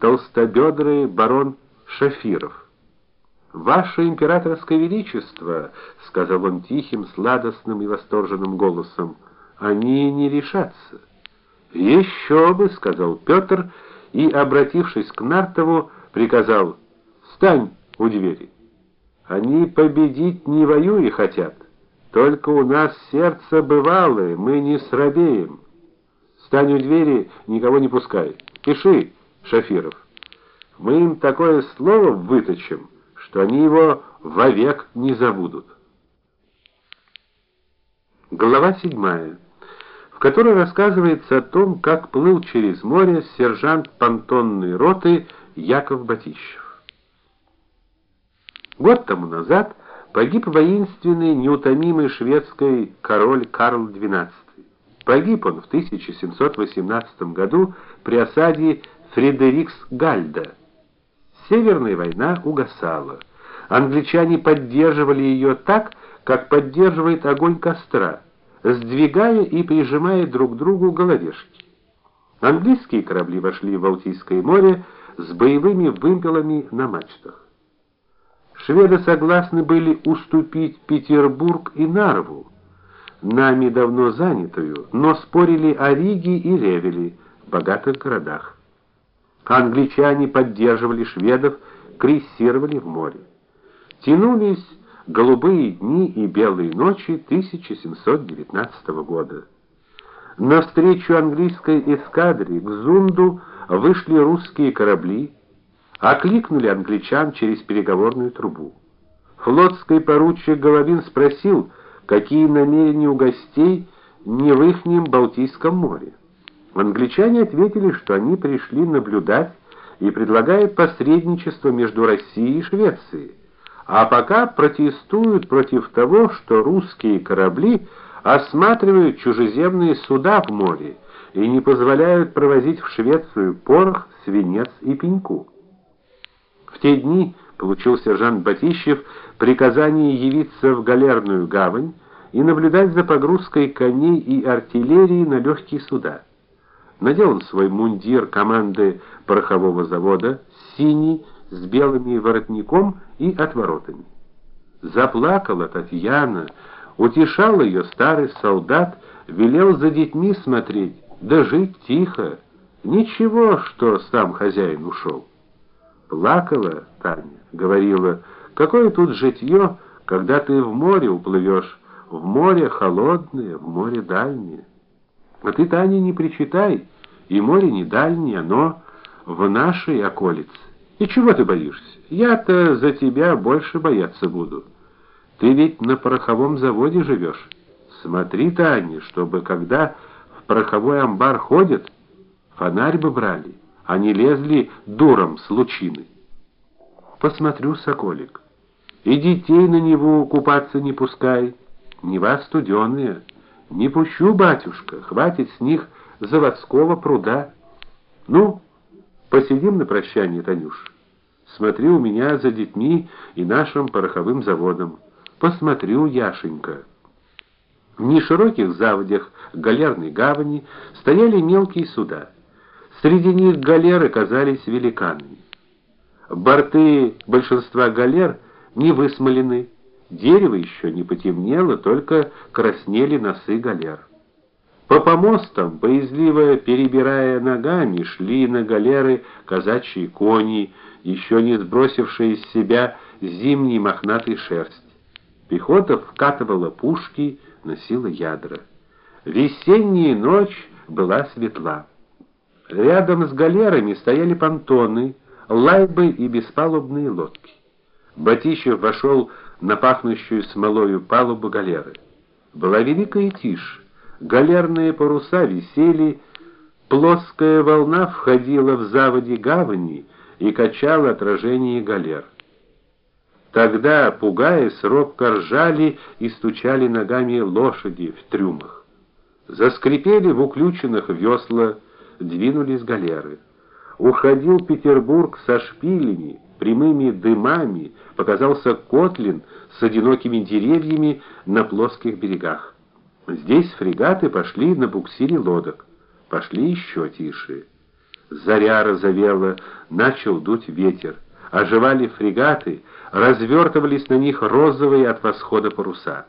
толстобедрый барон Шафиров. Ваше императорское величество, сказал он тихим, сладостным и восторженным голосом. Они не решатся. «Еще бы, сказал Петр и, обратившись к Нартову, приказал: "Стань у двери". Они победить не воюя хотят. Только у нас сердце бывалое, мы не срабеем. Стань у двери, никого не пускай. Пиши, Шафиров. Мы им такое слово выточим, что они его вовек не забудут. Глава седьмая, в которой рассказывается о том, как плыл через море сержант понтонной роты Яков Батищев. Год тому назад погиб воинственный, неутомимый шведский король Карл XII. Погиб он в 1718 году при осаде Фредериксгальда. Северная война угасала. Англичане поддерживали ее так, как поддерживает огонь костра, сдвигая и прижимая друг к другу головешки. Английские корабли вошли в Балтийское море с боевыми вымпелами на мачтах. Шведы согласны были уступить Петербург и Нарву, нами давно занятую, но спорили о Риге и Ревеле, богатых городах. Англичане поддерживали шведов, крейсировали в море. Тянулись голубые дни и белые ночи 1719 года. На встречу английской эскадре к Зунду вышли русские корабли, окликнули англичан через переговорную трубу. Флотский поручик Головин спросил, какие намерения у гостей не в ихнем Балтийском море. Англичане ответили, что они пришли наблюдать и предлагают посредничество между Россией и Швецией, а пока протестуют против того, что русские корабли осматривают чужеземные суда в море и не позволяют провозить в Швецию порох, свинец и пеньку. В те дни получил сержант Батищев приказание явиться в галерную гавань и наблюдать за погрузкой коней и артиллерии на легкие суда надел он свой мундир команды порохового завода, синий, с белыми воротником и отворотами. Заплакала Татьяна, утешал ее старый солдат, велел за детьми смотреть, да жить тихо. Ничего, что сам хозяин ушел. Плакала Таня, говорила: "Какое тут житье, когда ты в море уплывешь, в море холодное, в море дальнее". А ты, Таня, не причитай, и море не дальнее, но в нашей околице. И чего ты боишься? Я-то за тебя больше бояться буду. Ты ведь на пороховом заводе живешь. Смотри, Таня, чтобы когда в пороховой амбар ходят, фонарь бы брали, а не лезли дуром с лучины. Посмотрю, соколик. И детей на него купаться не пускай, не вас студеные. Не пущу, батюшка, хватит с них заводского пруда. Ну, посидим на прощание, Танюш. Смотри у меня за детьми и нашим пороховым заводом. Посмотрю, Яшенька. В нешироких заводях галерной гавани стояли мелкие суда. Среди них галеры казались великанами. Борты большинства галер не высмолены, Дерево еще не потемнело, только краснели носы галер. По помостам, боязливо перебирая ногами, шли на галеры казачьи кони, еще не сбросившие с себя зимней мохнатой шерсть. Пехота вкатывала пушки, носила ядра. Весенняя ночь была светла. Рядом с галерами стояли понтоны, лайбы и беспалубные лодки. Батищев вошел на пахнущую смолою палубу галеры. Была великая тишь. Галерные паруса висели, плоская волна входила в заводи гавани и качала отражение галер. Тогда, пугаясь, робко ржали и стучали ногами лошади в трюмах. Заскрипели в уключенных весла, двинулись галеры. Уходил Петербург со шпилями, прямыми дымами, показался Котлин с одинокими деревьями на плоских берегах. Здесь фрегаты пошли на буксире лодок, пошли еще тише. заря разовела, начал дуть ветер. Оживали фрегаты, развертывались на них розовые от восхода паруса.